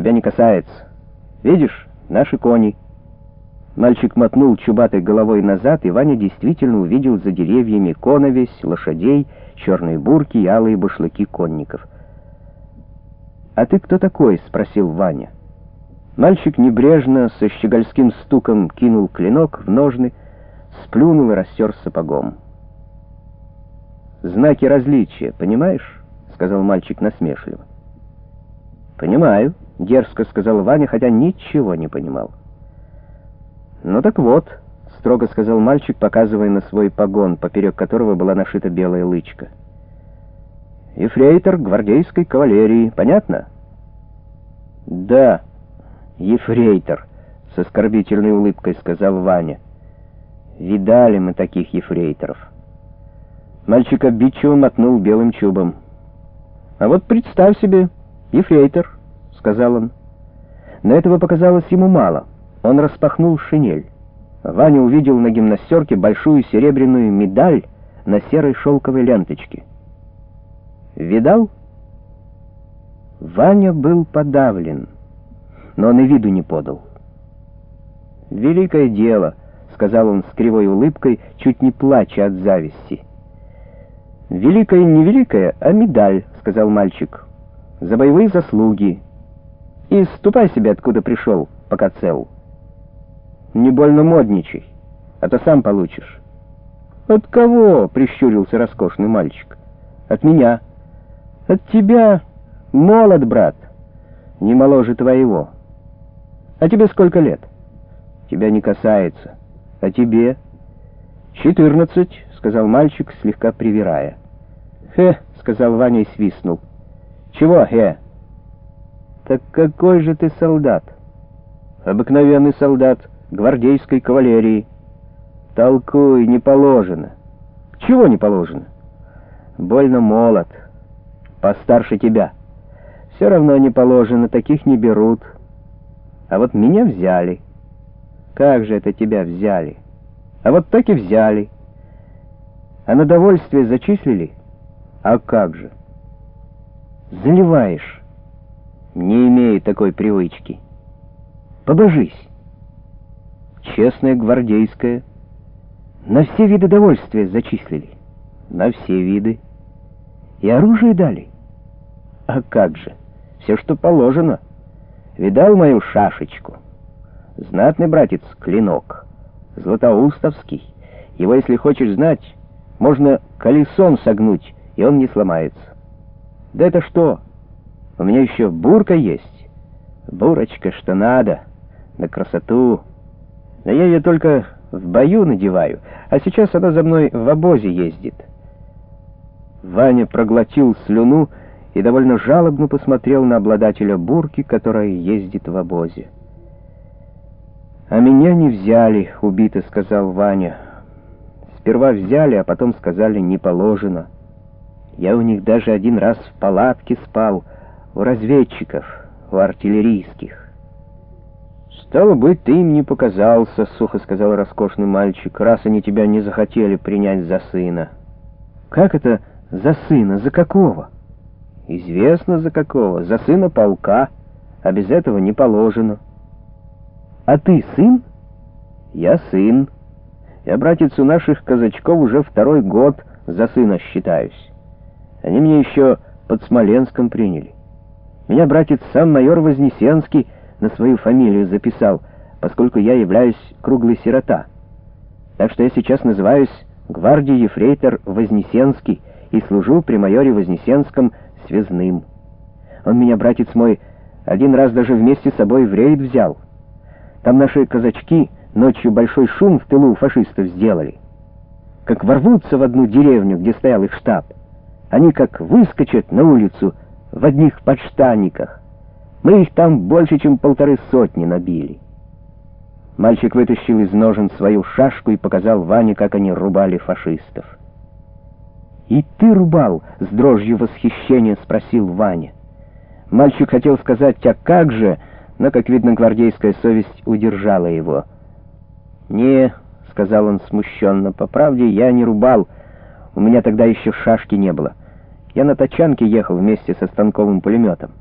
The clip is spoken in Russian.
тебя не касается. Видишь, наши кони». Мальчик мотнул чубатой головой назад, и Ваня действительно увидел за деревьями коновесь, лошадей, черные бурки и алые башлыки конников. «А ты кто такой?» — спросил Ваня. Мальчик небрежно, со щегольским стуком кинул клинок в ножны, сплюнул и растер сапогом. «Знаки различия, понимаешь?» — сказал мальчик насмешливо. «Понимаю», — дерзко сказал Ваня, хотя ничего не понимал. «Ну так вот», — строго сказал мальчик, показывая на свой погон, поперек которого была нашита белая лычка. «Ефрейтор гвардейской кавалерии, понятно?» «Да, ефрейтор», — с оскорбительной улыбкой сказал Ваня. «Видали мы таких ефрейторов». Мальчик обидчиво мотнул белым чубом. «А вот представь себе, ефрейтор», — сказал он. Но этого показалось ему мало. Он распахнул шинель. Ваня увидел на гимнастерке большую серебряную медаль на серой шелковой ленточке. «Видал?» Ваня был подавлен, но он и виду не подал. «Великое дело», — сказал он с кривой улыбкой, чуть не плача от зависти. «Великое не великое, а медаль», — сказал мальчик, — «за боевые заслуги. И ступай себе, откуда пришел, пока цел». Не больно модничай, а то сам получишь. От кого? Прищурился роскошный мальчик. От меня. От тебя. Молод, брат. Не моложе твоего. А тебе сколько лет? Тебя не касается. А тебе? Четырнадцать, сказал мальчик, слегка привирая. Хе, сказал Ваня и свистнул. Чего, хе? Так какой же ты солдат? Обыкновенный солдат гвардейской кавалерии. Толкуй, не положено. Чего не положено? Больно молод, постарше тебя. Все равно не положено, таких не берут. А вот меня взяли. Как же это тебя взяли? А вот так и взяли. А на довольствие зачислили? А как же? Заливаешь, такой привычки. Побожись честная гвардейская. На все виды довольствия зачислили. На все виды. И оружие дали. А как же, все, что положено. Видал мою шашечку? Знатный братец клинок, златоустовский. Его, если хочешь знать, можно колесом согнуть, и он не сломается. Да это что? У меня еще бурка есть. Бурочка, что надо, на красоту. Да я ее только в бою надеваю, а сейчас она за мной в обозе ездит. Ваня проглотил слюну и довольно жалобно посмотрел на обладателя бурки, которая ездит в обозе. «А меня не взяли», — убито сказал Ваня. «Сперва взяли, а потом сказали, не положено. Я у них даже один раз в палатке спал, у разведчиков, у артиллерийских». «Стало быть, ты им не показался», — сухо сказал роскошный мальчик, «раз они тебя не захотели принять за сына». «Как это за сына? За какого?» «Известно, за какого. За сына полка, а без этого не положено». «А ты сын?» «Я сын. Я, братец, у наших казачков уже второй год за сына считаюсь. Они меня еще под Смоленском приняли. Меня, братец, сам майор Вознесенский на свою фамилию записал, поскольку я являюсь круглый сирота. Так что я сейчас называюсь гвардии ефрейтор Вознесенский и служу при майоре Вознесенском связным. Он меня, братец мой, один раз даже вместе с собой в рейд взял. Там наши казачки ночью большой шум в тылу фашистов сделали. Как ворвутся в одну деревню, где стоял их штаб, они как выскочат на улицу в одних подштанниках, мы их там больше, чем полторы сотни набили. Мальчик вытащил из ножен свою шашку и показал Ване, как они рубали фашистов. «И ты рубал?» — с дрожью восхищения спросил Ваня. Мальчик хотел сказать «а как же?», но, как видно, гвардейская совесть удержала его. «Не», — сказал он смущенно, — «по правде я не рубал, у меня тогда еще шашки не было. Я на тачанке ехал вместе со станковым пулеметом».